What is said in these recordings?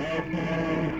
Amém.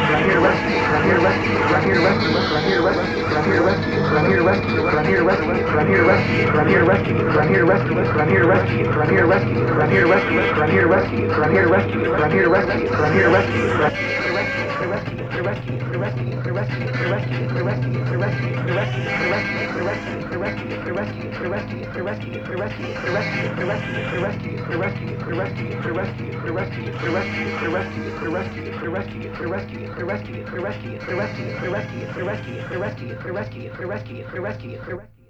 here to rescue, but I'm here to rescue, but I'm here to rescue, but I'm here to rescue, but I'm here to rescue, but I'm here to rescue, but I'm here to rescue, but I'm here to rescue, but I'm here to rescue, but I'm here to rescue, but I'm here to rescue, but I'm here to rescue, but I'm here to rescue, but I'm here to rescue, but I'm here to rescue, but I'm here to rescue, but I'm here to rescue, but I'm here to rescue. Хребет, хребет, хребет, хребет, хребет, хребет, хребет, хребет, хребет, хребет, хребет,